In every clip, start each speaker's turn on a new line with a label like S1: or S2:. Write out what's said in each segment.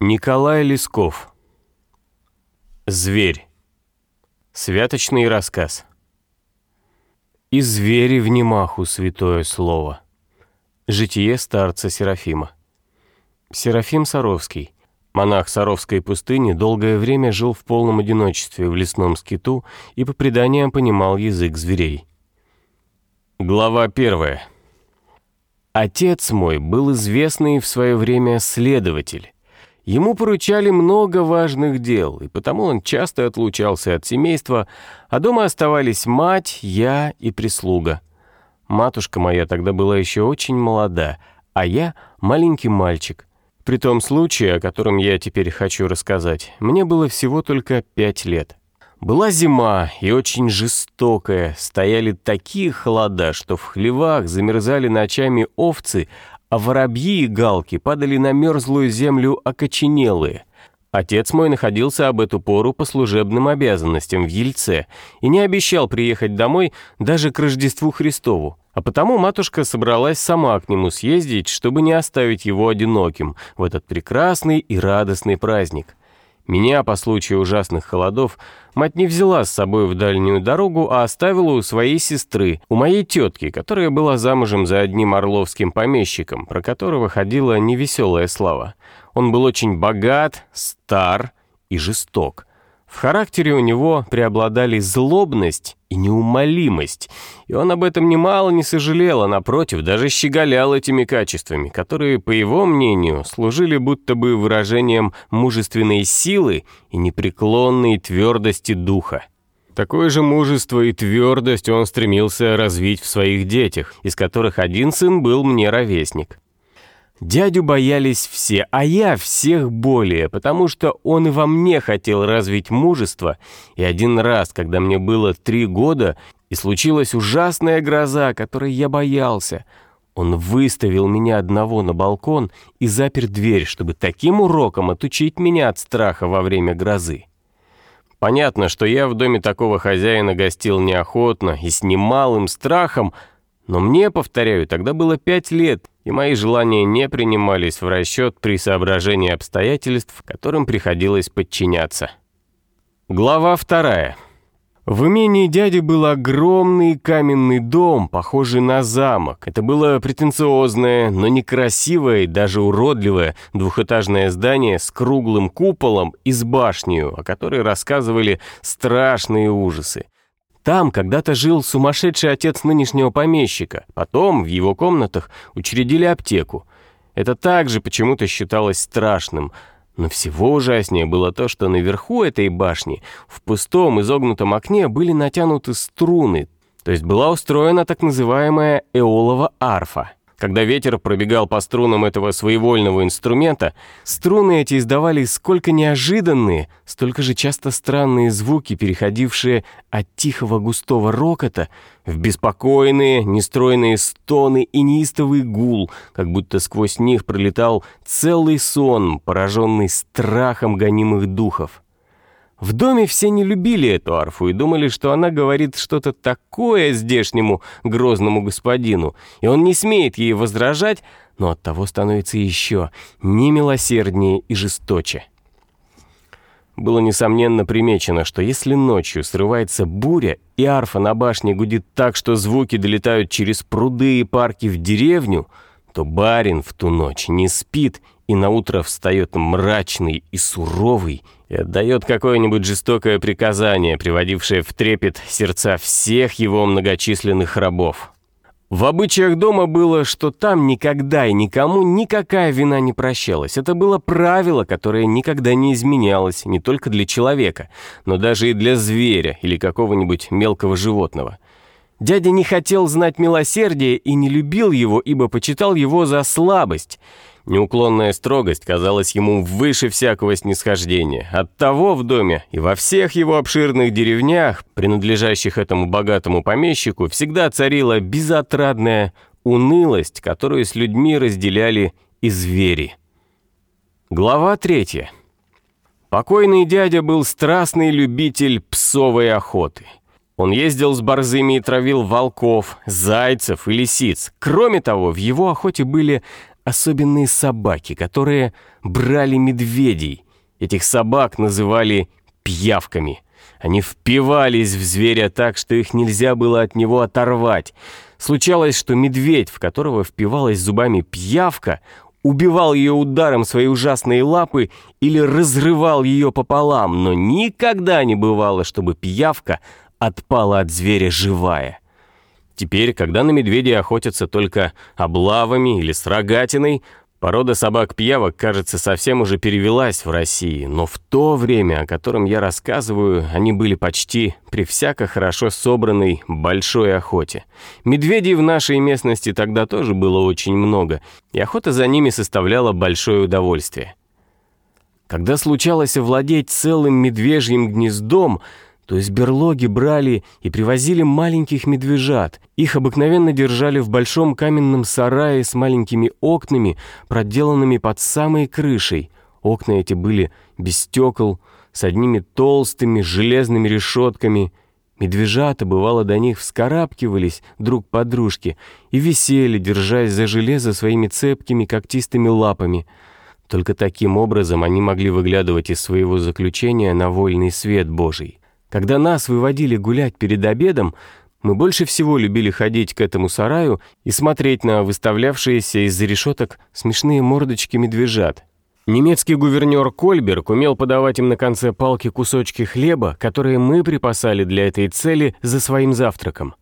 S1: Николай Лесков. Зверь. Святочный рассказ. «И звери в немаху святое слово». Житие старца Серафима. Серафим Саровский. Монах Саровской пустыни долгое время жил в полном одиночестве в лесном скиту и по преданиям понимал язык зверей. Глава первая. Отец мой был известный в свое время следователь. Ему поручали много важных дел, и потому он часто отлучался от семейства, а дома оставались мать, я и прислуга. Матушка моя тогда была еще очень молода, а я маленький мальчик. При том случае, о котором я теперь хочу рассказать, мне было всего только пять лет. Была зима и очень жестокая, стояли такие холода, что в хлевах замерзали ночами овцы, а воробьи и галки падали на мерзлую землю окоченелые. Отец мой находился об эту пору по служебным обязанностям в Ельце и не обещал приехать домой даже к Рождеству Христову, а потому матушка собралась сама к нему съездить, чтобы не оставить его одиноким в этот прекрасный и радостный праздник. Меня, по случаю ужасных холодов, мать не взяла с собой в дальнюю дорогу, а оставила у своей сестры, у моей тетки, которая была замужем за одним орловским помещиком, про которого ходила невеселая слава. Он был очень богат, стар и жесток. В характере у него преобладали злобность и неумолимость, и он об этом немало не сожалел, а напротив, даже щеголял этими качествами, которые, по его мнению, служили будто бы выражением мужественной силы и непреклонной твердости духа. Такое же мужество и твердость он стремился развить в своих детях, из которых один сын был мне ровесник. Дядю боялись все, а я всех более, потому что он во мне хотел развить мужество, и один раз, когда мне было три года, и случилась ужасная гроза, которой я боялся, он выставил меня одного на балкон и запер дверь, чтобы таким уроком отучить меня от страха во время грозы. Понятно, что я в доме такого хозяина гостил неохотно и с немалым страхом, но мне, повторяю, тогда было пять лет, и мои желания не принимались в расчет при соображении обстоятельств, которым приходилось подчиняться. Глава вторая. В имении дяди был огромный каменный дом, похожий на замок. Это было претенциозное, но некрасивое и даже уродливое двухэтажное здание с круглым куполом и с башней, о которой рассказывали страшные ужасы. Там когда-то жил сумасшедший отец нынешнего помещика. Потом в его комнатах учредили аптеку. Это также почему-то считалось страшным. Но всего ужаснее было то, что наверху этой башни, в пустом изогнутом окне, были натянуты струны, то есть была устроена так называемая эолова арфа. Когда ветер пробегал по струнам этого своевольного инструмента, струны эти издавали сколько неожиданные, столько же часто странные звуки, переходившие от тихого густого рокота в беспокойные, нестройные стоны и неистовый гул, как будто сквозь них пролетал целый сон, пораженный страхом гонимых духов. В доме все не любили эту арфу и думали, что она говорит что-то такое здешнему грозному господину, и он не смеет ей возражать, но оттого становится еще немилосерднее и жесточе. Было несомненно примечено, что если ночью срывается буря, и арфа на башне гудит так, что звуки долетают через пруды и парки в деревню, то барин в ту ночь не спит и наутро встает мрачный и суровый, и отдает какое-нибудь жестокое приказание, приводившее в трепет сердца всех его многочисленных рабов. В обычаях дома было, что там никогда и никому никакая вина не прощалась. Это было правило, которое никогда не изменялось не только для человека, но даже и для зверя или какого-нибудь мелкого животного. Дядя не хотел знать милосердия и не любил его, ибо почитал его за слабость – Неуклонная строгость казалась ему выше всякого снисхождения. Оттого в доме и во всех его обширных деревнях, принадлежащих этому богатому помещику, всегда царила безотрадная унылость, которую с людьми разделяли и звери. Глава третья. Покойный дядя был страстный любитель псовой охоты. Он ездил с борзыми и травил волков, зайцев и лисиц. Кроме того, в его охоте были особенные собаки, которые брали медведей. Этих собак называли пьявками. Они впивались в зверя так, что их нельзя было от него оторвать. Случалось, что медведь, в которого впивалась зубами пьявка, убивал ее ударом своей ужасной лапы или разрывал ее пополам, но никогда не бывало, чтобы пиявка отпала от зверя живая. Теперь, когда на медведя охотятся только облавами или с рогатиной, Порода собак-пьявок, кажется, совсем уже перевелась в России, но в то время, о котором я рассказываю, они были почти при всяко хорошо собранной большой охоте. Медведей в нашей местности тогда тоже было очень много, и охота за ними составляла большое удовольствие. Когда случалось овладеть целым медвежьим гнездом – то из берлоги брали и привозили маленьких медвежат. Их обыкновенно держали в большом каменном сарае с маленькими окнами, проделанными под самой крышей. Окна эти были без стекол, с одними толстыми железными решетками. Медвежата, бывало, до них вскарабкивались друг под дружке и висели, держась за железо своими цепкими когтистыми лапами. Только таким образом они могли выглядывать из своего заключения на вольный свет Божий. Когда нас выводили гулять перед обедом, мы больше всего любили ходить к этому сараю и смотреть на выставлявшиеся из-за решеток смешные мордочки медвежат. Немецкий гувернер Кольберг умел подавать им на конце палки кусочки хлеба, которые мы припасали для этой цели за своим завтраком.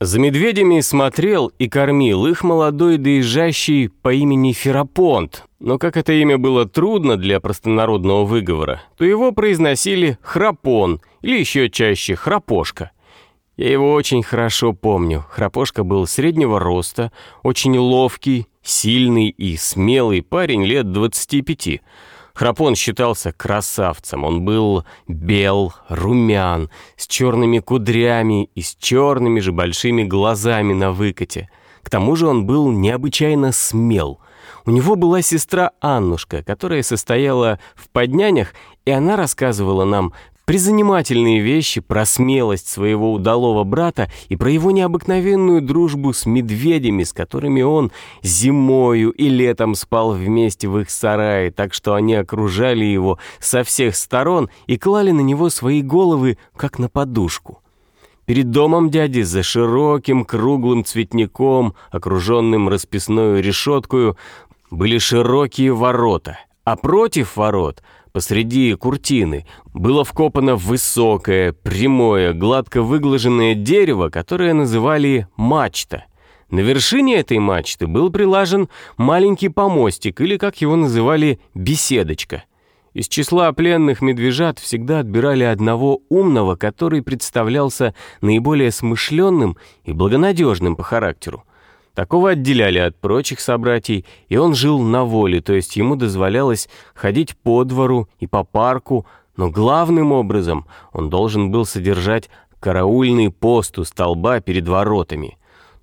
S1: За медведями смотрел и кормил их молодой доезжащий по имени Ферапонт, но как это имя было трудно для простонародного выговора, то его произносили «храпон» или еще чаще «храпошка». Я его очень хорошо помню. Храпошка был среднего роста, очень ловкий, сильный и смелый парень лет 25. Храпон считался красавцем. Он был бел, румян, с черными кудрями и с черными же большими глазами на выкате. К тому же он был необычайно смел. У него была сестра Аннушка, которая состояла в поднянях, и она рассказывала нам призанимательные вещи про смелость своего удалого брата и про его необыкновенную дружбу с медведями, с которыми он зимою и летом спал вместе в их сарае, так что они окружали его со всех сторон и клали на него свои головы, как на подушку. Перед домом дяди за широким круглым цветником, окруженным расписной решеткою, были широкие ворота, а против ворот — Посреди куртины было вкопано высокое, прямое, гладко выглаженное дерево, которое называли мачта. На вершине этой мачты был прилажен маленький помостик, или, как его называли, беседочка. Из числа пленных медвежат всегда отбирали одного умного, который представлялся наиболее смышленным и благонадежным по характеру. Такого отделяли от прочих собратьей, и он жил на воле, то есть ему дозволялось ходить по двору и по парку, но главным образом он должен был содержать караульный пост у столба перед воротами.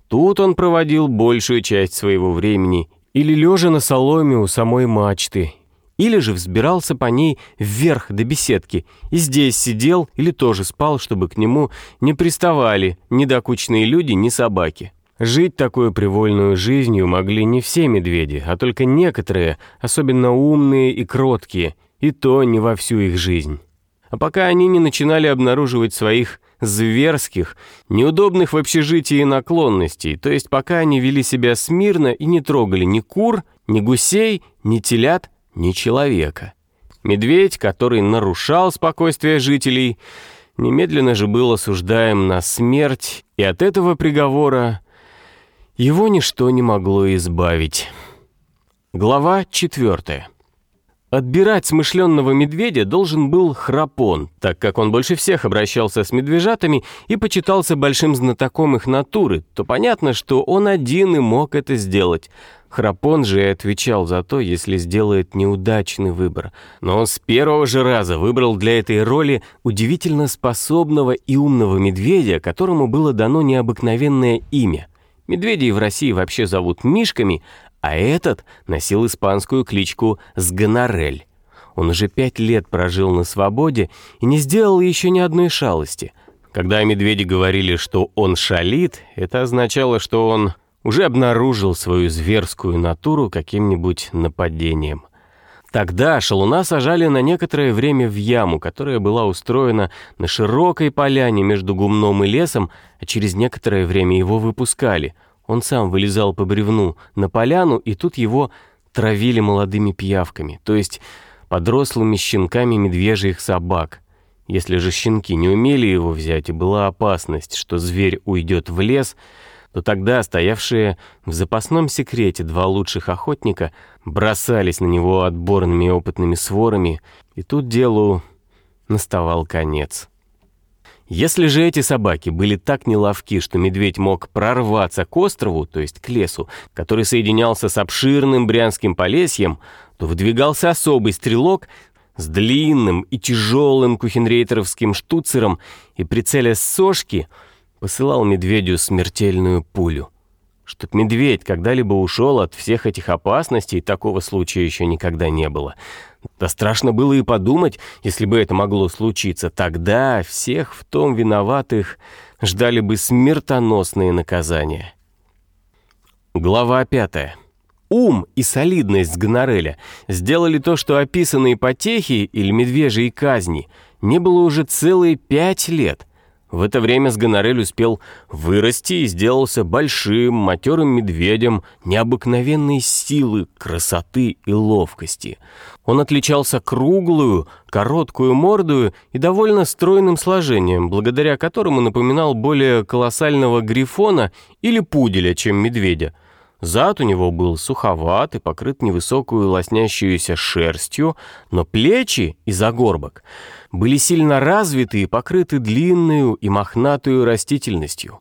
S1: Тут он проводил большую часть своего времени или лежа на соломе у самой мачты, или же взбирался по ней вверх до беседки и здесь сидел или тоже спал, чтобы к нему не приставали ни докучные люди, ни собаки. Жить такую привольную жизнью могли не все медведи, а только некоторые, особенно умные и кроткие, и то не во всю их жизнь. А пока они не начинали обнаруживать своих зверских, неудобных в общежитии наклонностей, то есть пока они вели себя смирно и не трогали ни кур, ни гусей, ни телят, ни человека. Медведь, который нарушал спокойствие жителей, немедленно же был осуждаем на смерть, и от этого приговора его ничто не могло избавить. Глава четвертая. Отбирать смышленного медведя должен был Храпон, так как он больше всех обращался с медвежатами и почитался большим знатоком их натуры, то понятно, что он один и мог это сделать. Храпон же и отвечал за то, если сделает неудачный выбор. Но он с первого же раза выбрал для этой роли удивительно способного и умного медведя, которому было дано необыкновенное имя — Медведей в России вообще зовут мишками, а этот носил испанскую кличку Сгонорель. Он уже пять лет прожил на свободе и не сделал еще ни одной шалости. Когда медведи говорили, что он шалит, это означало, что он уже обнаружил свою зверскую натуру каким-нибудь нападением. Тогда шалуна сажали на некоторое время в яму, которая была устроена на широкой поляне между гумном и лесом, а через некоторое время его выпускали. Он сам вылезал по бревну на поляну, и тут его травили молодыми пиявками, то есть подрослыми щенками медвежьих собак. Если же щенки не умели его взять, и была опасность, что зверь уйдет в лес — то тогда стоявшие в запасном секрете два лучших охотника бросались на него отборными опытными сворами, и тут делу наставал конец. Если же эти собаки были так неловки, что медведь мог прорваться к острову, то есть к лесу, который соединялся с обширным брянским полесьем, то выдвигался особый стрелок с длинным и тяжелым кухенрейтеровским штуцером и, прицелясь с сошки, посылал медведю смертельную пулю. Чтоб медведь когда-либо ушел от всех этих опасностей, такого случая еще никогда не было. Да страшно было и подумать, если бы это могло случиться. Тогда всех в том виноватых ждали бы смертоносные наказания. Глава пятая. Ум и солидность Гонореля сделали то, что описанные потехи или медвежьи казни не было уже целые пять лет — в это время Сгонорель успел вырасти и сделался большим, матерым медведем необыкновенной силы, красоты и ловкости. Он отличался круглую, короткую мордою и довольно стройным сложением, благодаря которому напоминал более колоссального грифона или пуделя, чем медведя. Зад у него был суховат и покрыт невысокую лоснящуюся шерстью, но плечи и загорбок — были сильно развиты и покрыты длинную и мохнатую растительностью.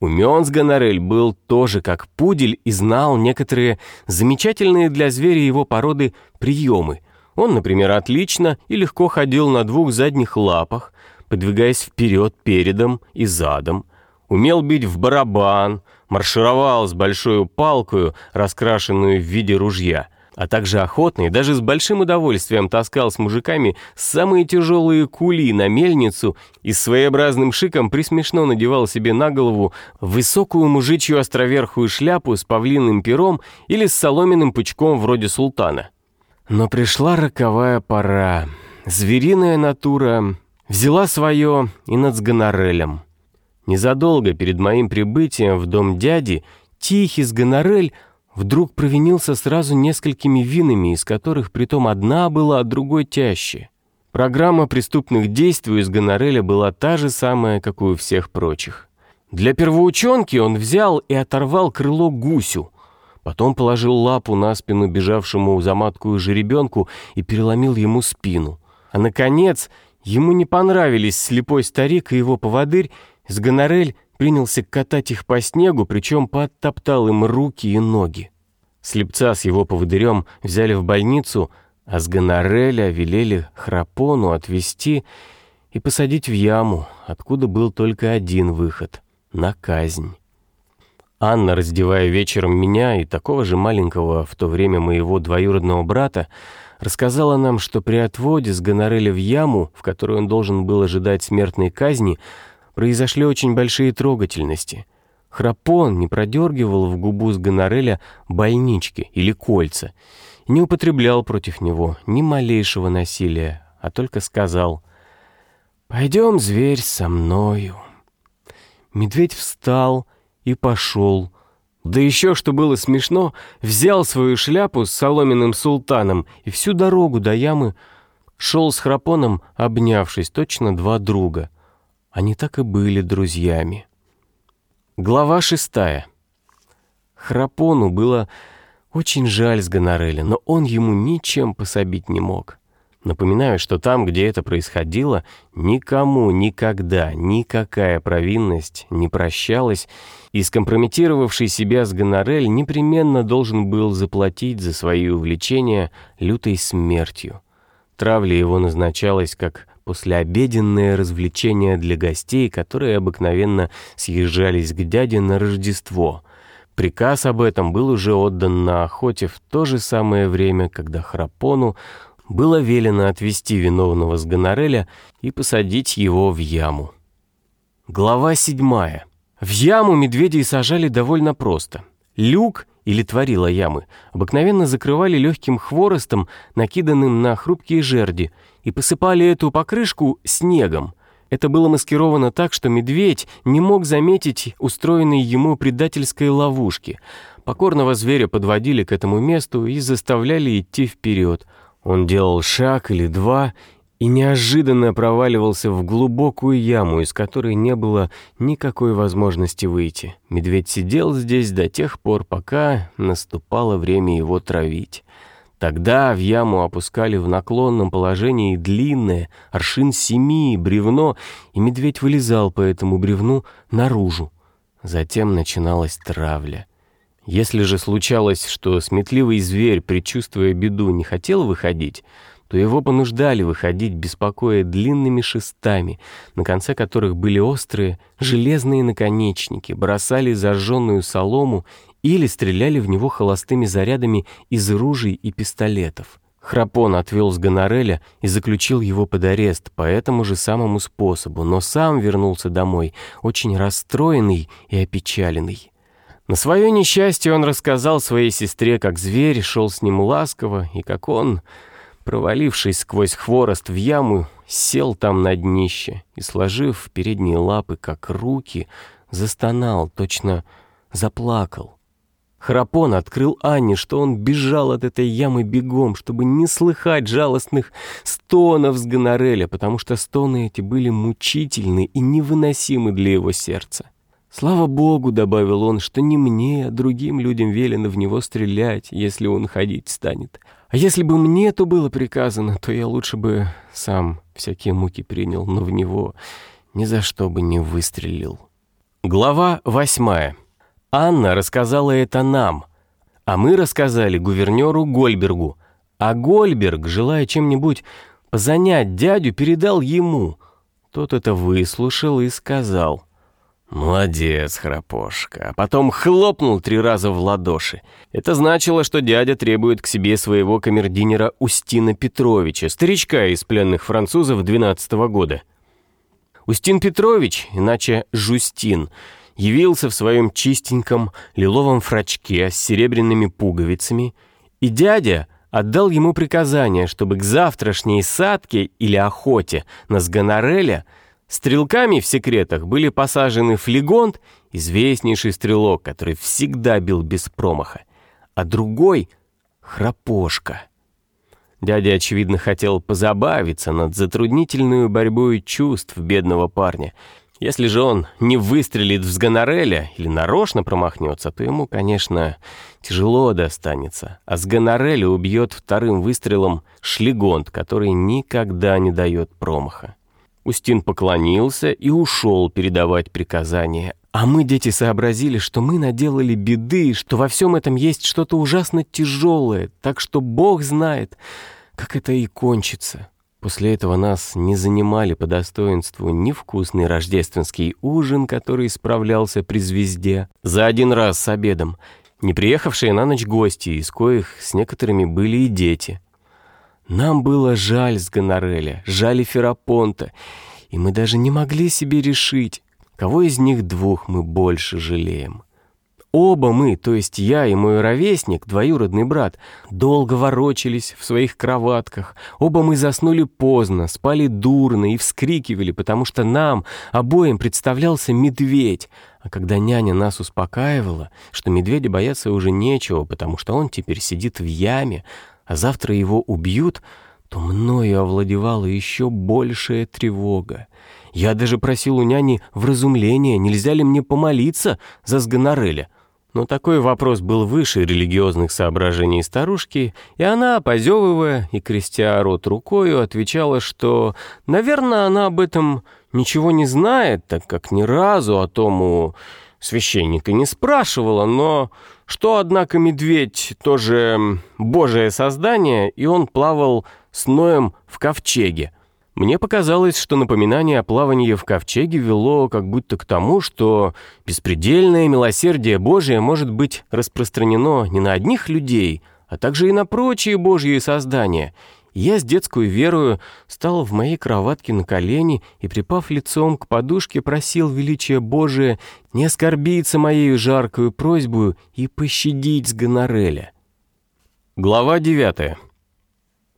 S1: Умен Сгонорель был тоже как пудель и знал некоторые замечательные для зверя его породы приемы. Он, например, отлично и легко ходил на двух задних лапах, подвигаясь вперед передом и задом, умел бить в барабан, маршировал с большой палкой, раскрашенную в виде ружья — а также охотно и даже с большим удовольствием таскал с мужиками самые тяжелые кули на мельницу и с своеобразным шиком присмешно надевал себе на голову высокую мужичью островерхую шляпу с павлиным пером или с соломенным пучком вроде султана. Но пришла роковая пора. Звериная натура взяла свое и над Сгонорелем. Незадолго перед моим прибытием в дом дяди Тихий Сгонорель вдруг провинился сразу несколькими винами, из которых притом одна была, а другой тяще. Программа преступных действий из Гонореля была та же самая, как у всех прочих. Для первоученки он взял и оторвал крыло гусю, потом положил лапу на спину бежавшему за матку жеребенку и переломил ему спину. А, наконец, ему не понравились слепой старик и его поводырь, с Гонорель принялся катать их по снегу, причем подтоптал им руки и ноги. Слепца с его поводырем взяли в больницу, а с гонореля велели храпону отвезти и посадить в яму, откуда был только один выход — на казнь. Анна, раздевая вечером меня и такого же маленького в то время моего двоюродного брата, рассказала нам, что при отводе с гонореля в яму, в которой он должен был ожидать смертной казни, произошли очень большие трогательности. Храпон не продергивал в губу с гонореля больнички или кольца, не употреблял против него ни малейшего насилия, а только сказал «Пойдем, зверь, со мною». Медведь встал и пошел, да еще, что было смешно, взял свою шляпу с соломенным султаном и всю дорогу до ямы шел с храпоном, обнявшись, точно два друга — они так и были друзьями. Глава шестая. Храпону было очень жаль с Гонореля, но он ему ничем пособить не мог. Напоминаю, что там, где это происходило, никому никогда никакая провинность не прощалась, и скомпрометировавший себя с Гонорель непременно должен был заплатить за свои увлечения лютой смертью. Травля его назначалась как послеобеденное развлечение для гостей, которые обыкновенно съезжались к дяде на Рождество. Приказ об этом был уже отдан на охоте в то же самое время, когда Храпону было велено отвезти виновного с гонореля и посадить его в яму. Глава седьмая. В яму медведей сажали довольно просто. Люк или творила ямы обыкновенно закрывали легким хворостом, накиданным на хрупкие жерди, и посыпали эту покрышку снегом. Это было маскировано так, что медведь не мог заметить устроенной ему предательской ловушки. Покорного зверя подводили к этому месту и заставляли идти вперед. Он делал шаг или два и неожиданно проваливался в глубокую яму, из которой не было никакой возможности выйти. Медведь сидел здесь до тех пор, пока наступало время его травить. Тогда в яму опускали в наклонном положении длинное, аршин семи, бревно, и медведь вылезал по этому бревну наружу. Затем начиналась травля. Если же случалось, что сметливый зверь, предчувствуя беду, не хотел выходить, то его понуждали выходить, беспокоя длинными шестами, на конце которых были острые железные наконечники, бросали зажженную солому или стреляли в него холостыми зарядами из ружей и пистолетов. Храпон отвел с Гонореля и заключил его под арест по этому же самому способу, но сам вернулся домой, очень расстроенный и опечаленный. На свое несчастье он рассказал своей сестре, как зверь шел с ним ласково, и как он, провалившись сквозь хворост в яму, сел там на днище и, сложив передние лапы, как руки, застонал, точно заплакал. Храпон открыл Анне, что он бежал от этой ямы бегом, чтобы не слыхать жалостных стонов с гонореля, потому что стоны эти были мучительны и невыносимы для его сердца. «Слава Богу», — добавил он, — «что не мне, а другим людям велено в него стрелять, если он ходить станет. А если бы мне то было приказано, то я лучше бы сам всякие муки принял, но в него ни за что бы не выстрелил». Глава восьмая. Анна рассказала это нам, а мы рассказали гувернеру Гольбергу. А Гольберг, желая чем-нибудь позанять дядю, передал ему. Тот это выслушал и сказал. «Молодец, Храпошка!» А потом хлопнул три раза в ладоши. Это значило, что дядя требует к себе своего камердинера Устина Петровича, старичка из пленных французов 12 -го года. Устин Петрович, иначе Жустин, явился в своем чистеньком лиловом фрачке с серебряными пуговицами, и дядя отдал ему приказание, чтобы к завтрашней садке или охоте на сгонореля стрелками в секретах были посажены флегонт, известнейший стрелок, который всегда бил без промаха, а другой — храпошка. Дядя, очевидно, хотел позабавиться над затруднительной борьбой чувств бедного парня — если же он не выстрелит в Сгонореля или нарочно промахнется, то ему, конечно, тяжело достанется. А Сгонореля убьет вторым выстрелом Шлигонт, который никогда не дает промаха. Устин поклонился и ушел передавать приказания. А мы, дети, сообразили, что мы наделали беды, что во всем этом есть что-то ужасно тяжелое, так что Бог знает, как это и кончится. После этого нас не занимали по достоинству ни вкусный рождественский ужин, который справлялся при звезде, за один раз с обедом, не приехавшие на ночь гости, из коих с некоторыми были и дети. Нам было жаль с Гонореля, жаль Ферапонта, и мы даже не могли себе решить, кого из них двух мы больше жалеем. Оба мы, то есть я и мой ровесник, двоюродный брат, долго ворочались в своих кроватках. Оба мы заснули поздно, спали дурно и вскрикивали, потому что нам обоим представлялся медведь. А когда няня нас успокаивала, что медведя бояться уже нечего, потому что он теперь сидит в яме, а завтра его убьют, то мною овладевала еще большая тревога. Я даже просил у няни вразумления, нельзя ли мне помолиться за Сгонореля. Но такой вопрос был выше религиозных соображений старушки, и она, позевывая и крестя рот рукою, отвечала, что, наверное, она об этом ничего не знает, так как ни разу о том у священника не спрашивала, но что, однако, медведь тоже божие создание, и он плавал с Ноем в ковчеге, мне показалось, что напоминание о плавании в ковчеге вело как будто к тому, что беспредельное милосердие Божие может быть распространено не на одних людей, а также и на прочие Божьи создания, Я с детской верою стал в моей кроватке на колени и, припав лицом к подушке, просил величия Божия не оскорбиться моею жаркую просьбу и пощадить с гонореля. Глава девятая.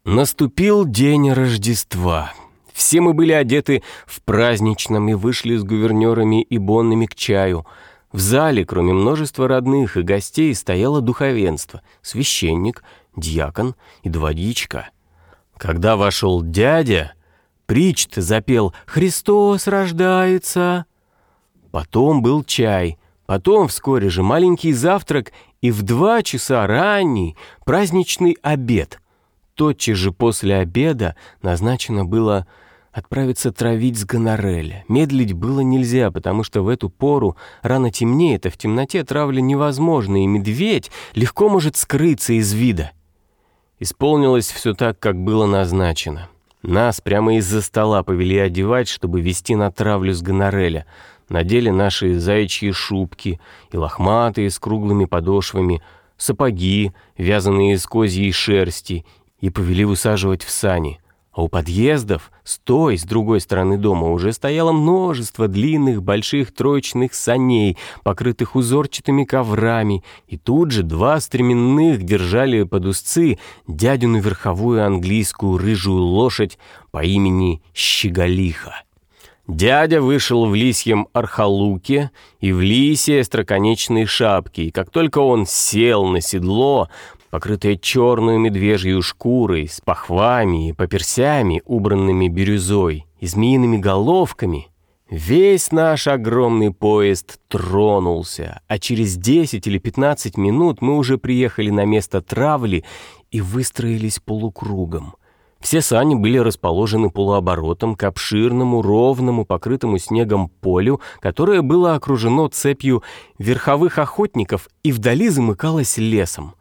S1: Наступил день Рождества. Все мы были одеты в праздничном и вышли с гувернерами и бонными к чаю. В зале, кроме множества родных и гостей, стояло духовенство, священник, дьякон и два дьячка. Когда вошел дядя, причт запел «Христос рождается». Потом был чай, потом вскоре же маленький завтрак и в два часа ранний праздничный обед. Тотчас же после обеда назначено было отправиться травить с гонореля. Медлить было нельзя, потому что в эту пору рано темнеет, а в темноте травля невозможна, и медведь легко может скрыться из вида. Исполнилось все так, как было назначено. Нас прямо из-за стола повели одевать, чтобы вести на травлю с гонореля. Надели наши заячьи шубки и лохматые с круглыми подошвами, сапоги, вязаные из козьей шерсти, и повели высаживать в сани — а у подъездов, с той, с другой стороны дома, уже стояло множество длинных больших троечных саней, покрытых узорчатыми коврами, и тут же два стременных держали под узцы дядину верховую английскую рыжую лошадь по имени Щеголиха. Дядя вышел в лисьем архалуке и в лисье остроконечной шапке, и как только он сел на седло, покрытая черную медвежью шкурой, с пахвами и поперсями, убранными бирюзой, и змеиными головками, весь наш огромный поезд тронулся, а через 10 или 15 минут мы уже приехали на место травли и выстроились полукругом. Все сани были расположены полуоборотом к обширному, ровному, покрытому снегом полю, которое было окружено цепью верховых охотников и вдали замыкалось лесом.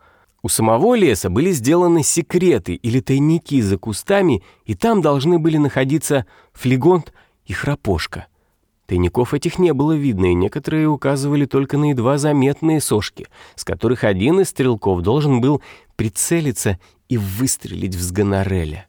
S1: У самого леса были сделаны секреты или тайники за кустами, и там должны были находиться флегонт и храпошка. Тайников этих не было видно, и некоторые указывали только на едва заметные сошки, с которых один из стрелков должен был прицелиться и выстрелить в сгонореля.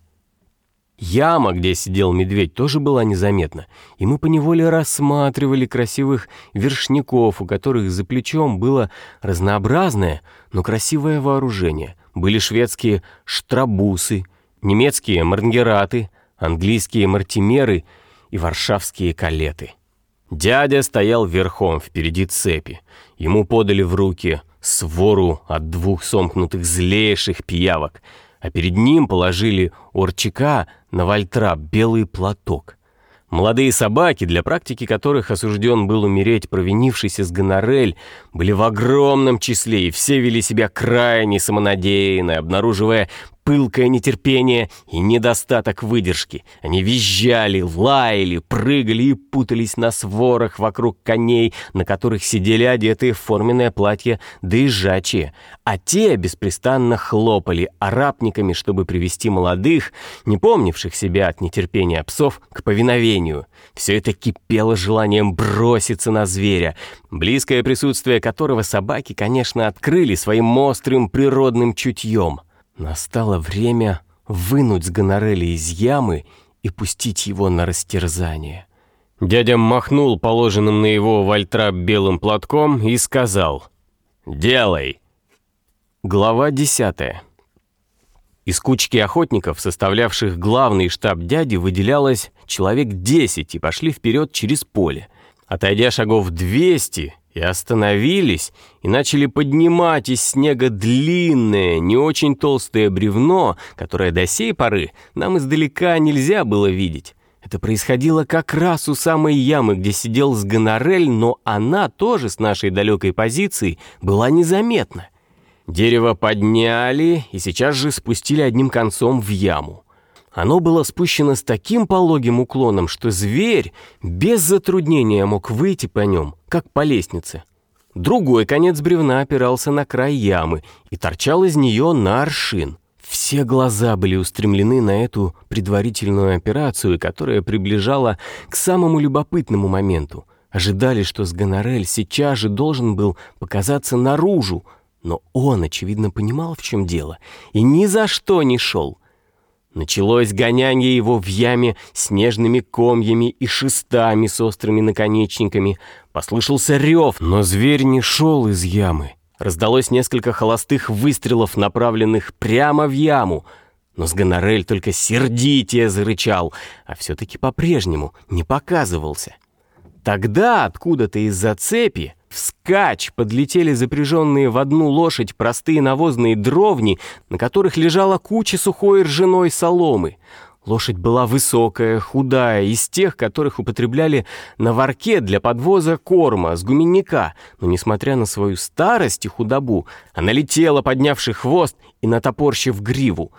S1: Яма, где сидел медведь, тоже была незаметна, и мы поневоле рассматривали красивых вершников, у которых за плечом было разнообразное, но красивое вооружение. Были шведские штрабусы, немецкие марнгераты, английские мартимеры и варшавские калеты. Дядя стоял верхом впереди цепи. Ему подали в руки свору от двух сомкнутых злейших пиявок — а перед ним положили орчака на вальтра белый платок. Молодые собаки, для практики которых осужден был умереть провинившийся с гонорель, были в огромном числе, и все вели себя крайне самонадеянно, обнаруживая пылкое нетерпение и недостаток выдержки. Они визжали, лаяли, прыгали и путались на сворах вокруг коней, на которых сидели одетые в форменное платье доезжачие, а те беспрестанно хлопали арапниками, чтобы привести молодых, не помнивших себя от нетерпения псов, к повиновению. Все это кипело желанием броситься на зверя, близкое присутствие которого собаки, конечно, открыли своим острым природным чутьем. Настало время вынуть с гонорели из ямы и пустить его на растерзание. Дядя махнул положенным на его вальтрап белым платком и сказал «Делай!». Глава десятая. Из кучки охотников, составлявших главный штаб дяди, выделялось человек десять и пошли вперед через поле. Отойдя шагов двести, и остановились, и начали поднимать из снега длинное, не очень толстое бревно, которое до сей поры нам издалека нельзя было видеть. Это происходило как раз у самой ямы, где сидел Сгонорель, но она тоже с нашей далекой позиции была незаметна. Дерево подняли и сейчас же спустили одним концом в яму. Оно было спущено с таким пологим уклоном, что зверь без затруднения мог выйти по нем, как по лестнице. Другой конец бревна опирался на край ямы и торчал из нее на аршин. Все глаза были устремлены на эту предварительную операцию, которая приближала к самому любопытному моменту. Ожидали, что Сгонорель сейчас же должен был показаться наружу, но он, очевидно, понимал, в чем дело, и ни за что не шел — Началось гоняние его в яме снежными комьями и шестами с острыми наконечниками. Послышался рев, но зверь не шел из ямы. Раздалось несколько холостых выстрелов, направленных прямо в яму. Но Сгонорель только сердитее зарычал, а все-таки по-прежнему не показывался. Тогда откуда-то из-за цепи Вскач подлетели запряженные в одну лошадь простые навозные дровни, на которых лежала куча сухой ржаной соломы. Лошадь была высокая, худая, из тех, которых употребляли на варке для подвоза корма с гуменника, но, несмотря на свою старость и худобу, она летела, поднявши хвост и натопорщив гриву.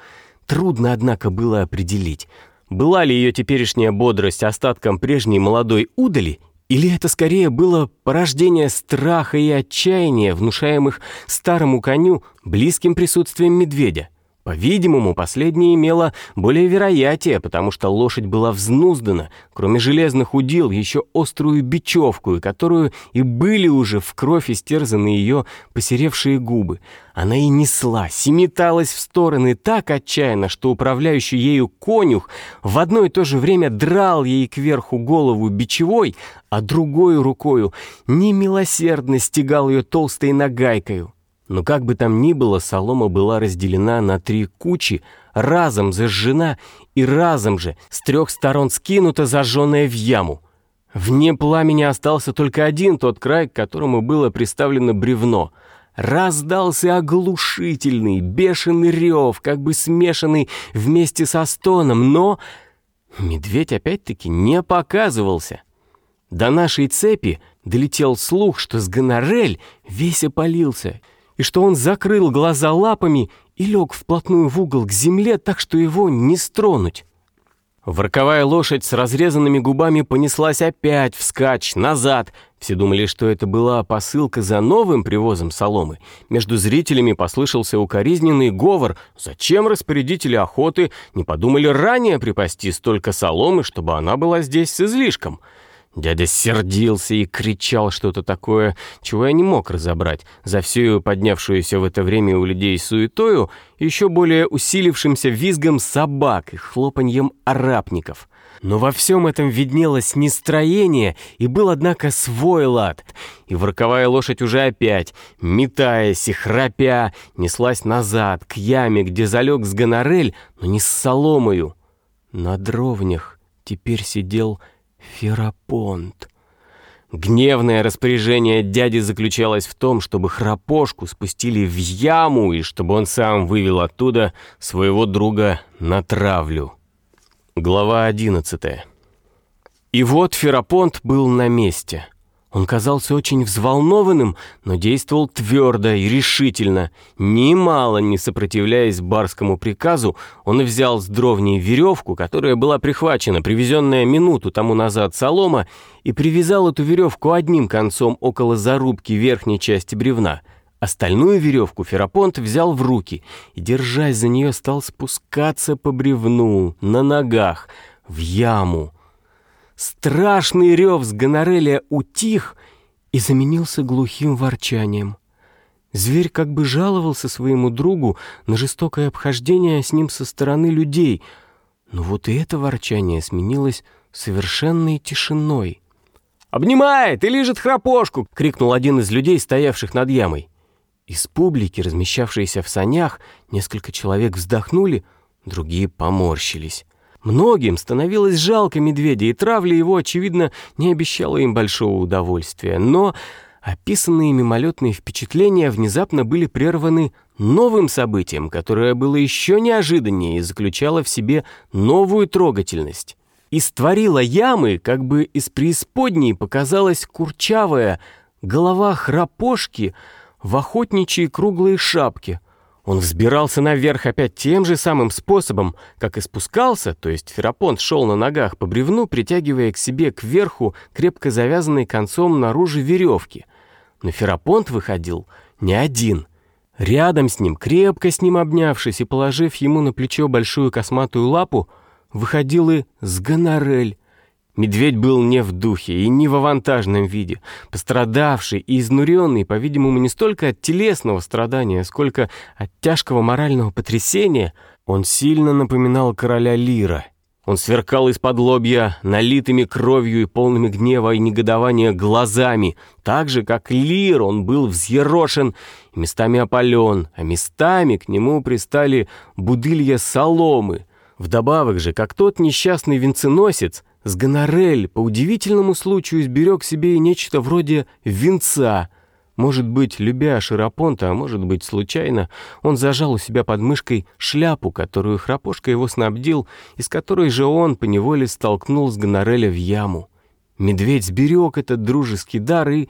S1: Трудно, однако, было определить, была ли ее теперешняя бодрость остатком прежней молодой удали или это скорее было порождение страха и отчаяния, внушаемых старому коню близким присутствием медведя? По-видимому, последнее имело более вероятие, потому что лошадь была взнуздана, кроме железных удил, еще острую бечевку, которую и были уже в кровь истерзаны ее посеревшие губы. Она и неслась, и металась в стороны так отчаянно, что управляющий ею конюх в одно и то же время драл ей кверху голову бичевой, а другой рукою немилосердно стегал ее толстой нагайкою. Но как бы там ни было, солома была разделена на три кучи, разом зажжена и разом же с трех сторон скинута, зажженная в яму. Вне пламени остался только один тот край, к которому было приставлено бревно. Раздался оглушительный, бешеный рев, как бы смешанный вместе со стоном, но медведь опять-таки не показывался. До нашей цепи долетел слух, что с гонорель весь опалился — и что он закрыл глаза лапами и лег вплотную в угол к земле, так что его не стронуть. Ворковая лошадь с разрезанными губами понеслась опять вскачь, назад. Все думали, что это была посылка за новым привозом соломы. Между зрителями послышался укоризненный говор. Зачем распорядители охоты не подумали ранее припасти столько соломы, чтобы она была здесь с излишком? Дядя сердился и кричал что-то такое, чего я не мог разобрать, за всю поднявшуюся в это время у людей суетою, еще более усилившимся визгом собак и хлопаньем арапников. Но во всем этом виднелось нестроение, и был, однако, свой лад. И ворковая лошадь уже опять, метаясь и храпя, неслась назад, к яме, где залег с гонорель, но не с соломою. На дровнях теперь сидел Ферапонт. Гневное распоряжение дяди заключалось в том, чтобы храпошку спустили в яму и чтобы он сам вывел оттуда своего друга на травлю. Глава одиннадцатая. И вот Ферапонт был на месте — он казался очень взволнованным, но действовал твердо и решительно. Немало не сопротивляясь барскому приказу, он взял с дровней веревку, которая была прихвачена, привезенная минуту тому назад солома, и привязал эту веревку одним концом около зарубки верхней части бревна. Остальную веревку Ферапонт взял в руки и, держась за нее, стал спускаться по бревну, на ногах, в яму. Страшный рев с гонореля утих и заменился глухим ворчанием. Зверь как бы жаловался своему другу на жестокое обхождение с ним со стороны людей, но вот и это ворчание сменилось совершенной тишиной. «Обнимает и лежит храпошку!» — крикнул один из людей, стоявших над ямой. Из публики, размещавшейся в санях, несколько человек вздохнули, другие поморщились. Многим становилось жалко медведя, и травля его, очевидно, не обещала им большого удовольствия. Но описанные мимолетные впечатления внезапно были прерваны новым событием, которое было еще неожиданнее и заключало в себе новую трогательность. Творила ямы, как бы из преисподней, показалась курчавая голова храпошки в охотничьей круглой шапке — он взбирался наверх опять тем же самым способом, как и спускался, то есть Ферапонт шел на ногах по бревну, притягивая к себе кверху крепко завязанной концом наружу веревки. Но Ферапонт выходил не один. Рядом с ним, крепко с ним обнявшись и положив ему на плечо большую косматую лапу, выходил и Сгонорель, Медведь был не в духе и не в авантажном виде. Пострадавший и изнуренный, по-видимому, не столько от телесного страдания, сколько от тяжкого морального потрясения, Он сильно напоминал короля Лира. Он сверкал из-под лобья, налитыми кровью и полными гнева и негодования глазами. Так же, как Лир, он был взъерошен и местами опален, а местами к нему пристали будылья соломы. Вдобавок же, как тот несчастный венценосец, с гонорель по удивительному случаю сберег себе и нечто вроде венца — может быть, любя Широпонта, а может быть, случайно, он зажал у себя под мышкой шляпу, которую Храпошка его снабдил, из которой же он поневоле столкнул с Гонореля в яму. Медведь сберег этот дружеский дар, и,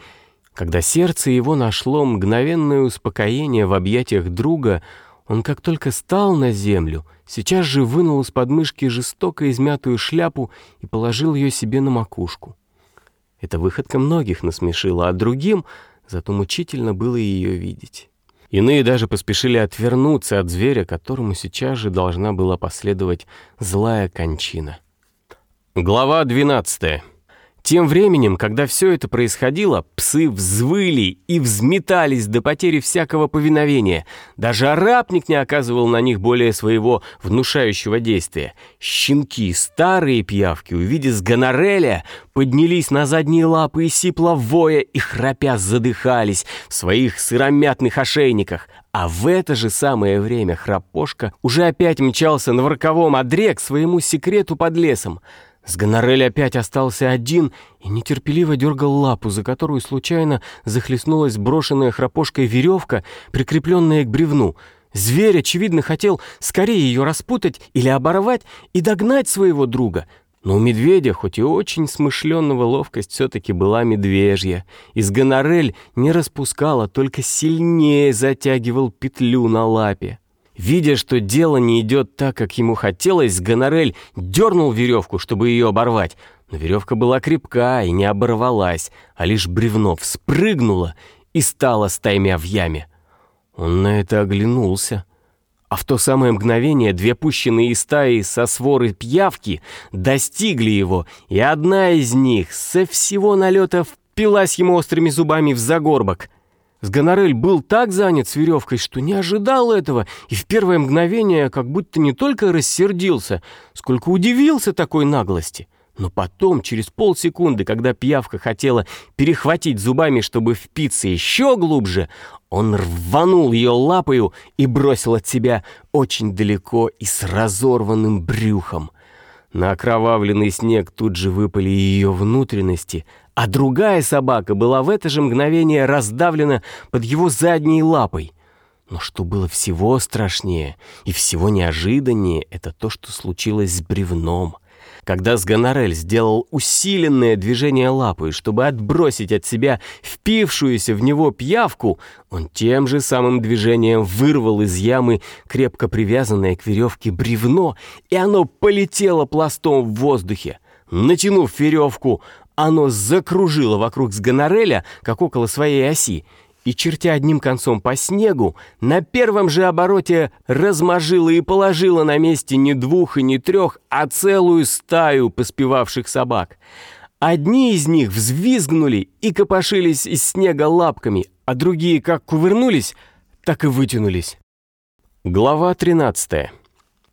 S1: когда сердце его нашло мгновенное успокоение в объятиях друга, он как только стал на землю, сейчас же вынул из подмышки жестоко измятую шляпу и положил ее себе на макушку. Эта выходка многих насмешила, а другим — зато мучительно было ее видеть. Иные даже поспешили отвернуться от зверя, которому сейчас же должна была последовать злая кончина. Глава двенадцатая. Тем временем, когда все это происходило, псы взвыли и взметались до потери всякого повиновения. Даже арабник не оказывал на них более своего внушающего действия. Щенки, старые пьявки, увидев гонореля, поднялись на задние лапы и сипло воя и храпя задыхались в своих сыромятных ошейниках. А в это же самое время Храпошка уже опять мчался на ворковом одре к своему секрету под лесом — Сгонорель опять остался один и нетерпеливо дергал лапу, за которую случайно захлестнулась брошенная храпошкой веревка, прикрепленная к бревну. Зверь, очевидно, хотел скорее ее распутать или оборвать и догнать своего друга. Но у медведя, хоть и очень смышленного ловкость, все-таки была медвежья. И сгонорель не распускала, только сильнее затягивал петлю на лапе. Видя, что дело не идет так, как ему хотелось, Гонорель дернул веревку, чтобы ее оборвать. Но веревка была крепка и не оборвалась, а лишь бревно вспрыгнуло и стало стаймя в яме. Он на это оглянулся. А в то самое мгновение две пущенные стаи со своры пьявки достигли его, и одна из них со всего налета впилась ему острыми зубами в загорбок — Сгонорель был так занят с веревкой, что не ожидал этого, и в первое мгновение как будто не только рассердился, сколько удивился такой наглости. Но потом, через полсекунды, когда пиявка хотела перехватить зубами, чтобы впиться еще глубже, он рванул ее лапою и бросил от себя очень далеко и с разорванным брюхом. На окровавленный снег тут же выпали ее внутренности, а другая собака была в это же мгновение раздавлена под его задней лапой. Но что было всего страшнее и всего неожиданнее, это то, что случилось с бревном — когда Сгонорель сделал усиленное движение лапой, чтобы отбросить от себя впившуюся в него пьявку, он тем же самым движением вырвал из ямы крепко привязанное к веревке бревно, и оно полетело пластом в воздухе. Натянув веревку, оно закружило вокруг Сгонореля, как около своей оси, и, чертя одним концом по снегу, на первом же обороте разможила и положила на месте не двух и не трех, а целую стаю поспевавших собак. Одни из них взвизгнули и копошились из снега лапками, а другие как кувырнулись, так и вытянулись. Глава тринадцатая.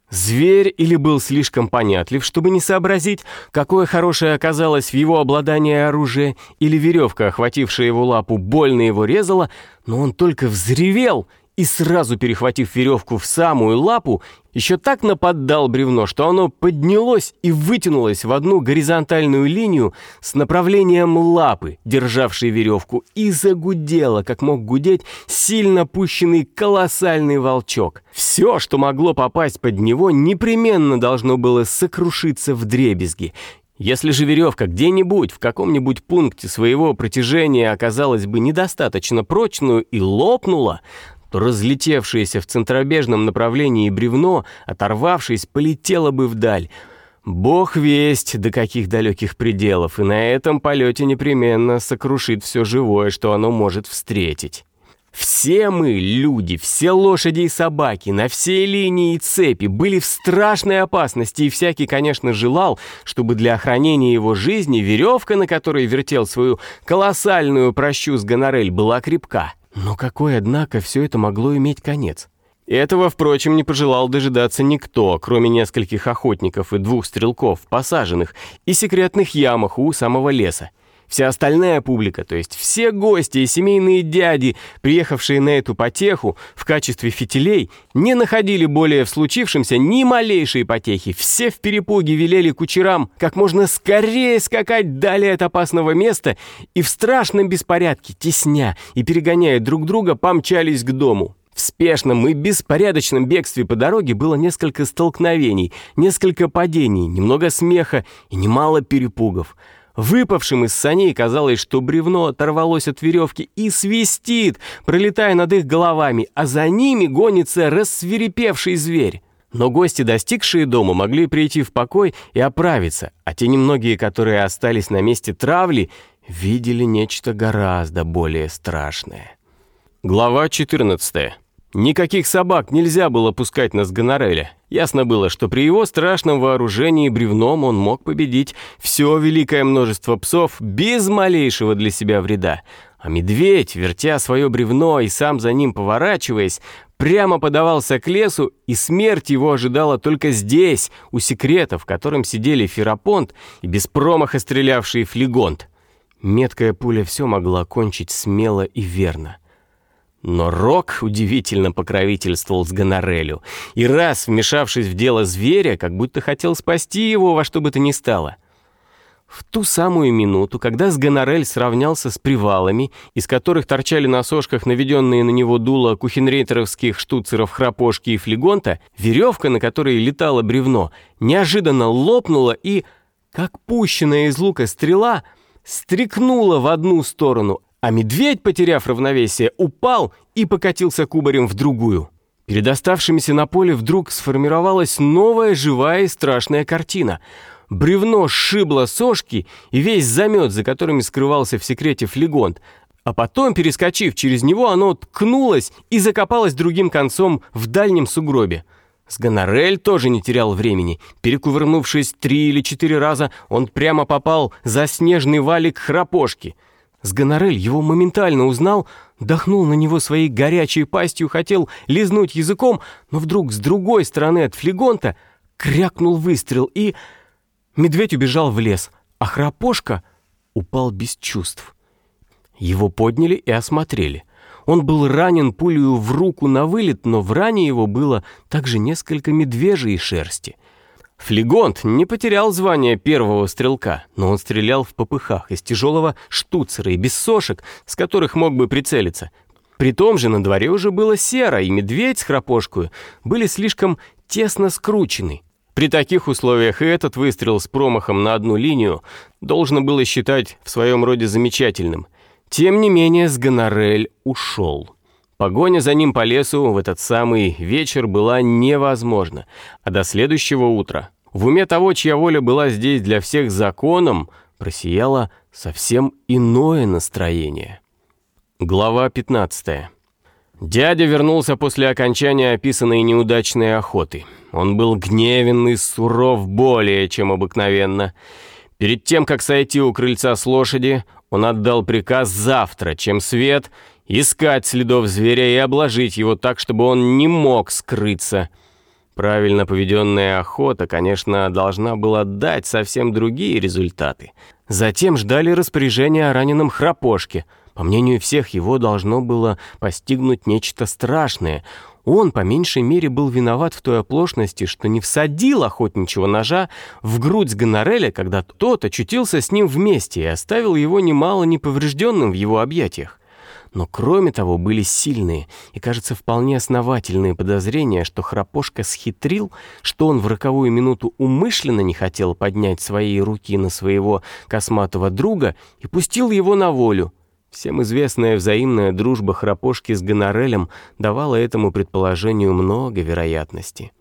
S1: Зверь или был слишком понятлив, чтобы не сообразить, какое хорошее оказалось в его обладании оружие, или веревка, охватившая его лапу, больно его резала, но он только взревел и сразу, перехватив веревку в самую лапу, еще так наподдал бревно, что оно поднялось и вытянулось в одну горизонтальную линию с направлением лапы, державшей веревку, и загудело, как мог гудеть сильно пущенный колоссальный волчок. Все, что могло попасть под него, непременно должно было сокрушиться в дребезги, если же веревка где-нибудь в каком-нибудь пункте своего протяжения оказалась бы недостаточно прочную и лопнула, разлетевшееся в центробежном направлении бревно, оторвавшись, полетело бы вдаль. Бог весть до каких далеких пределов, и на этом полете непременно сокрушит все живое, что оно может встретить. Все мы, люди, все лошади и собаки, на всей линии и цепи были в страшной опасности, и всякий, конечно, желал, чтобы для охранения его жизни веревка, на которой вертел свою колоссальную прощу с гонорель, была крепка. Но какой, однако, все это могло иметь конец? Этого, впрочем, не пожелал дожидаться никто, кроме нескольких охотников и двух стрелков, посаженных, и секретных ямах у самого леса. Вся остальная публика, то есть все гости и семейные дяди, приехавшие на эту потеху в качестве фитилей, не находили более в случившемся ни малейшей потехи. Все в перепуге велели кучерам как можно скорее скакать далее от опасного места и в страшном беспорядке, тесня и перегоняя друг друга, помчались к дому. В спешном и беспорядочном бегстве по дороге было несколько столкновений, несколько падений, немного смеха и немало перепугов. Выпавшим из саней казалось, что бревно оторвалось от веревки и свистит, пролетая над их головами, а за ними гонится рассверепевший зверь. Но гости, достигшие дома, могли прийти в покой и оправиться, а те немногие, которые остались на месте травли, видели нечто гораздо более страшное. Глава 14. Никаких собак нельзя было пускать на Сгонореля. Ясно было, что при его страшном вооружении бревном он мог победить все великое множество псов без малейшего для себя вреда. А медведь, вертя свое бревно и сам за ним поворачиваясь, прямо подавался к лесу, и смерть его ожидала только здесь, у секрета, в котором сидели Ферапонт и без промаха стрелявший Флегонт. Меткая пуля все могла кончить смело и верно. Но Рок удивительно покровительствовал с Гонорелю, и раз, вмешавшись в дело зверя, как будто хотел спасти его во что бы то ни стало. В ту самую минуту, когда Сгонорель сравнялся с привалами, из которых торчали на сошках наведенные на него дуло кухенрейтеровских штуцеров Храпошки и Флегонта, веревка, на которой летало бревно, неожиданно лопнула и, как пущенная из лука стрела, стрекнула в одну сторону, а медведь, потеряв равновесие, упал и покатился кубарем в другую. Перед оставшимися на поле вдруг сформировалась новая живая и страшная картина. Бревно сшибло сошки и весь замет, за которыми скрывался в секрете флегонт, а потом, перескочив через него, оно ткнулось и закопалось другим концом в дальнем сугробе. Сгонорель тоже не терял времени. Перекувырнувшись три или четыре раза, он прямо попал за снежный валик храпошки — Сгонорель его моментально узнал, дохнул на него своей горячей пастью, хотел лизнуть языком, но вдруг с другой стороны от флегонта крякнул выстрел, и медведь убежал в лес, а храпошка упал без чувств. Его подняли и осмотрели. Он был ранен пулею в руку на вылет, но в ране его было также несколько медвежьей шерсти — Флегонт не потерял звание первого стрелка, но он стрелял в попыхах из тяжелого штуцера и без сошек, с которых мог бы прицелиться. При том же на дворе уже было серо, и медведь с храпошкой были слишком тесно скручены. При таких условиях и этот выстрел с промахом на одну линию должно было считать в своем роде замечательным. Тем не менее, Сгонорель ушел. Погоня за ним по лесу в этот самый вечер была невозможна, а до следующего утра в уме того, чья воля была здесь для всех законом, просияло совсем иное настроение. Глава 15. Дядя вернулся после окончания описанной неудачной охоты. Он был гневен и суров более, чем обыкновенно. Перед тем, как сойти у крыльца с лошади, он отдал приказ завтра, чем свет, искать следов зверя и обложить его так, чтобы он не мог скрыться. Правильно поведенная охота, конечно, должна была дать совсем другие результаты. Затем ждали распоряжения о раненом храпошке. По мнению всех, его должно было постигнуть нечто страшное. Он, по меньшей мере, был виноват в той оплошности, что не всадил охотничьего ножа в грудь Гонореля, когда тот очутился с ним вместе и оставил его немало неповрежденным в его объятиях. Но кроме того были сильные и, кажется, вполне основательные подозрения, что Храпошка схитрил, что он в роковую минуту умышленно не хотел поднять свои руки на своего косматого друга и пустил его на волю. Всем известная взаимная дружба Храпошки с Гонорелем давала этому предположению много вероятности.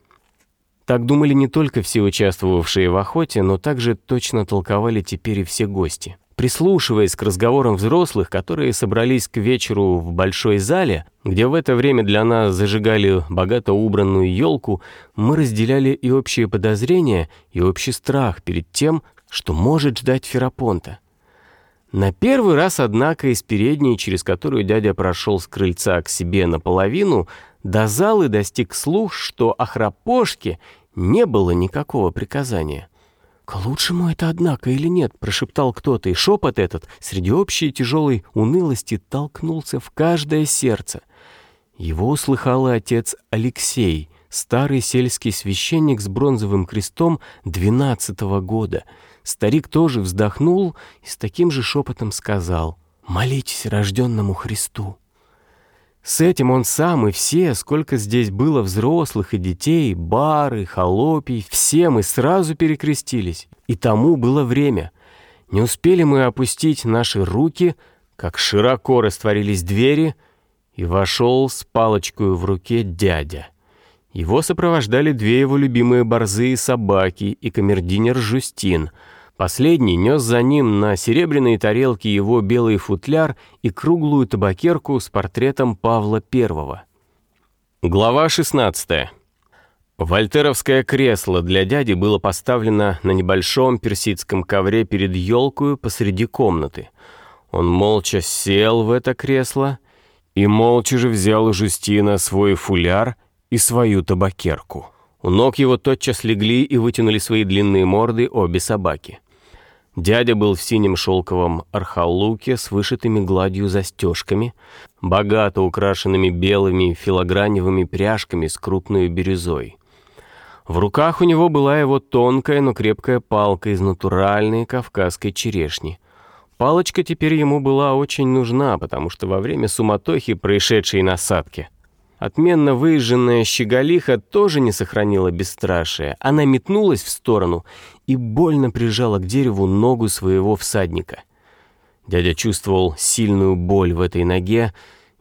S1: Так думали не только все участвовавшие в охоте, но также точно толковали теперь и все гости. Прислушиваясь к разговорам взрослых, которые собрались к вечеру в большой зале, где в это время для нас зажигали богато убранную елку, мы разделяли и общие подозрения, и общий страх перед тем, что может ждать Ферапонта. На первый раз, однако, из передней, через которую дядя прошел с крыльца к себе наполовину, до залы достиг слух, что о храпошке не было никакого приказания. «К лучшему это, однако, или нет?» — прошептал кто-то, и шепот этот среди общей тяжелой унылости толкнулся в каждое сердце. Его услыхал отец Алексей, старый сельский священник с бронзовым крестом двенадцатого года. Старик тоже вздохнул и с таким же шепотом сказал «Молитесь рожденному Христу». С этим он сам и все, сколько здесь было взрослых и детей, бары, холопий, все мы сразу перекрестились. И тому было время. Не успели мы опустить наши руки, как широко растворились двери, и вошел с палочкой в руке дядя. Его сопровождали две его любимые борзые собаки и камердинер Жустин — Последний нес за ним на серебряной тарелке его белый футляр и круглую табакерку с портретом Павла I. Глава 16. Вольтеровское кресло для дяди было поставлено на небольшом персидском ковре перед елкою посреди комнаты. Он молча сел в это кресло и молча же взял у Жустина свой фуляр и свою табакерку. У ног его тотчас легли и вытянули свои длинные морды обе собаки. Дядя был в синем шелковом архалуке с вышитыми гладью застежками, богато украшенными белыми филограневыми пряжками с крупной бирюзой. В руках у него была его тонкая, но крепкая палка из натуральной кавказской черешни. Палочка теперь ему была очень нужна, потому что во время суматохи, происшедшей насадки, Отменно выезженная щеголиха тоже не сохранила бесстрашие. Она метнулась в сторону и больно прижала к дереву ногу своего всадника. Дядя чувствовал сильную боль в этой ноге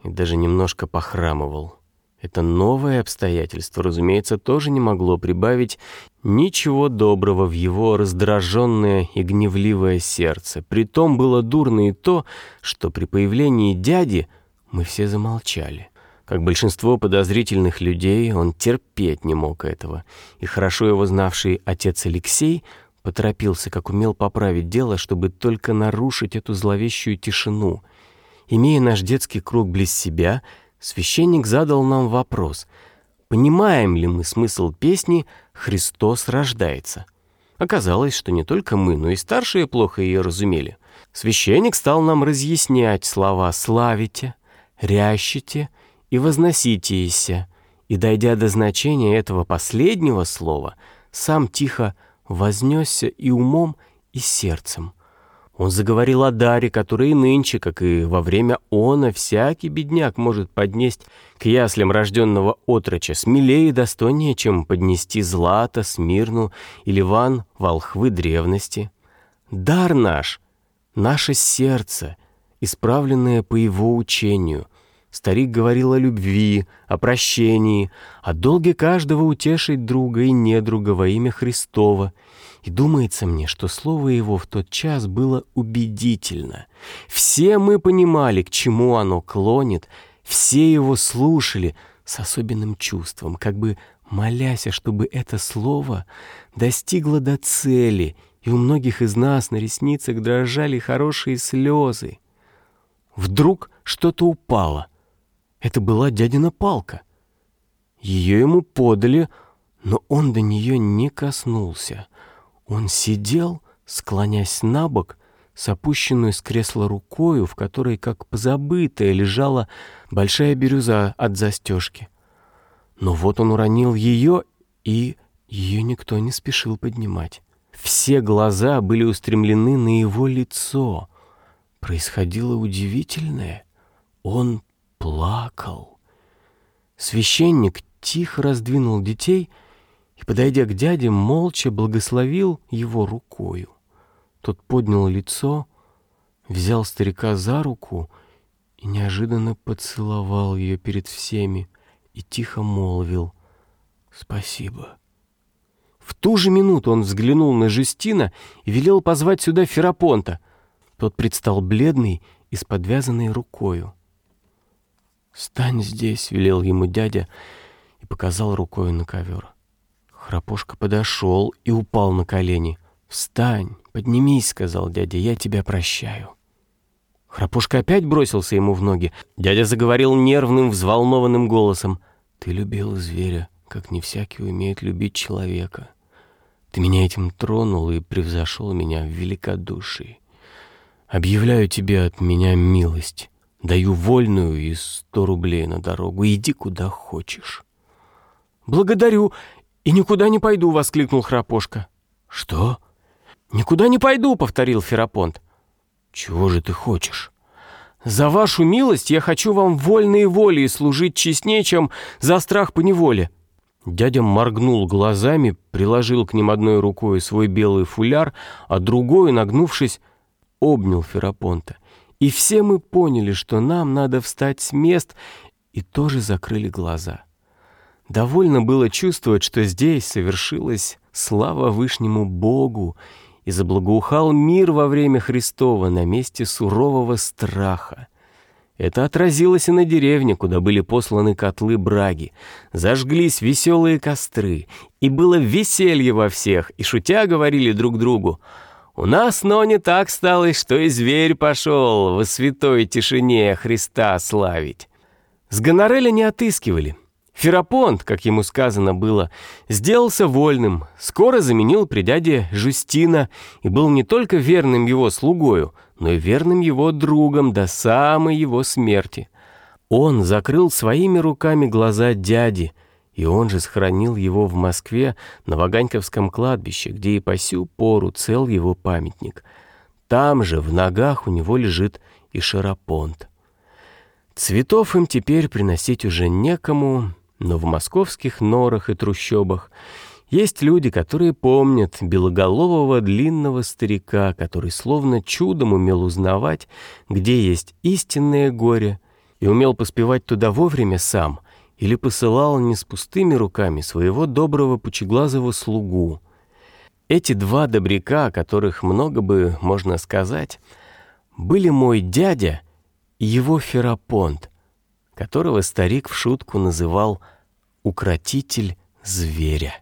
S1: и даже немножко похрамывал. Это новое обстоятельство, разумеется, тоже не могло прибавить ничего доброго в его раздраженное и гневливое сердце. Притом было дурно и то, что при появлении дяди мы все замолчали. Как большинство подозрительных людей, он терпеть не мог этого, и хорошо его знавший отец Алексей поторопился, как умел поправить дело, чтобы только нарушить эту зловещую тишину. Имея наш детский круг близ себя, священник задал нам вопрос, понимаем ли мы смысл песни «Христос рождается». Оказалось, что не только мы, но и старшие плохо ее разумели. Священник стал нам разъяснять слова «славите», «рящите» и возноситееся, и, дойдя до значения этого последнего слова, сам тихо вознесся и умом, и сердцем. Он заговорил о даре, который и нынче, как и во время она, всякий бедняк может поднесть к яслям рожденного отроча смелее и достойнее, чем поднести злато, смирну или ван волхвы древности. Дар наш, наше сердце, исправленное по его учению — Старик говорил о любви, о прощении, о долге каждого утешить друга и недруга во имя Христова. И думается мне, что слово его в тот час было убедительно. Все мы понимали, к чему оно клонит, все его слушали с особенным чувством, как бы молясь, чтобы это слово достигло до цели, и у многих из нас на ресницах дрожали хорошие слезы. Вдруг что-то упало — это была дядина палка. Ее ему подали, но он до нее не коснулся. Он сидел, склонясь на бок, с опущенной с кресла рукою, в которой, как позабытая, лежала большая бирюза от застежки. Но вот он уронил ее, и ее никто не спешил поднимать. Все глаза были устремлены на его лицо. Происходило удивительное. Он плакал. Священник тихо раздвинул детей и, подойдя к дяде, молча благословил его рукою. Тот поднял лицо, взял старика за руку и неожиданно поцеловал ее перед всеми и тихо молвил «Спасибо». В ту же минуту он взглянул на Жестина и велел позвать сюда Ферапонта. Тот предстал бледный и с подвязанной рукою. «Стань здесь», — велел ему дядя и показал рукой на ковер. Храпошка подошел и упал на колени. «Встань, поднимись», — сказал дядя, — «я тебя прощаю». Храпушка опять бросился ему в ноги. Дядя заговорил нервным, взволнованным голосом. Ты любил зверя, как не всякий умеет любить человека. Ты меня этим тронул и превзошел меня в великодушии. Объявляю тебе от меня милость. Даю вольную и сто рублей на дорогу. Иди куда хочешь.
S2: «Благодарю и никуда не пойду!» — воскликнул Храпошка.
S1: «Что?»
S2: «Никуда не пойду!» — повторил Ферапонт.
S1: «Чего же ты хочешь?»
S2: «За вашу милость я хочу вам вольные воли служить честнее, чем за страх по неволе».
S1: Дядя моргнул глазами, приложил к ним одной рукой свой белый фуляр, а другой, нагнувшись, обнял Ферапонта. И все мы поняли, что нам надо встать с мест, и тоже закрыли глаза. Довольно было чувствовать, что здесь совершилась слава Вышнему Богу, и заблагоухал мир во время Христова на месте сурового страха. Это отразилось и на деревне, куда были посланы котлы браги. Зажглись веселые костры, и было веселье во всех, и шутя говорили друг другу, «У нас, но не так сталось, что и зверь пошел во святой тишине Христа славить». С гонореля не отыскивали — Ферапонт, как ему сказано было, сделался вольным, скоро заменил при дяде Жустина и был не только верным его слугою, но и верным его другом до самой его смерти. Он закрыл своими руками глаза дяди, и он же сохранил его в Москве на Ваганьковском кладбище, где и по сю пору цел его памятник. Там же в ногах у него лежит и Шарапонт. Цветов им теперь приносить уже некому, но в московских норах и трущобах есть люди, которые помнят белоголового длинного старика, который словно чудом умел узнавать, где есть истинное горе, и умел поспевать туда вовремя сам, или посылал не с пустыми руками своего доброго пучеглазого слугу. Эти два добряка, о которых много бы можно сказать, были мой дядя и его Ферапонт — которого старик в шутку называл «укротитель зверя».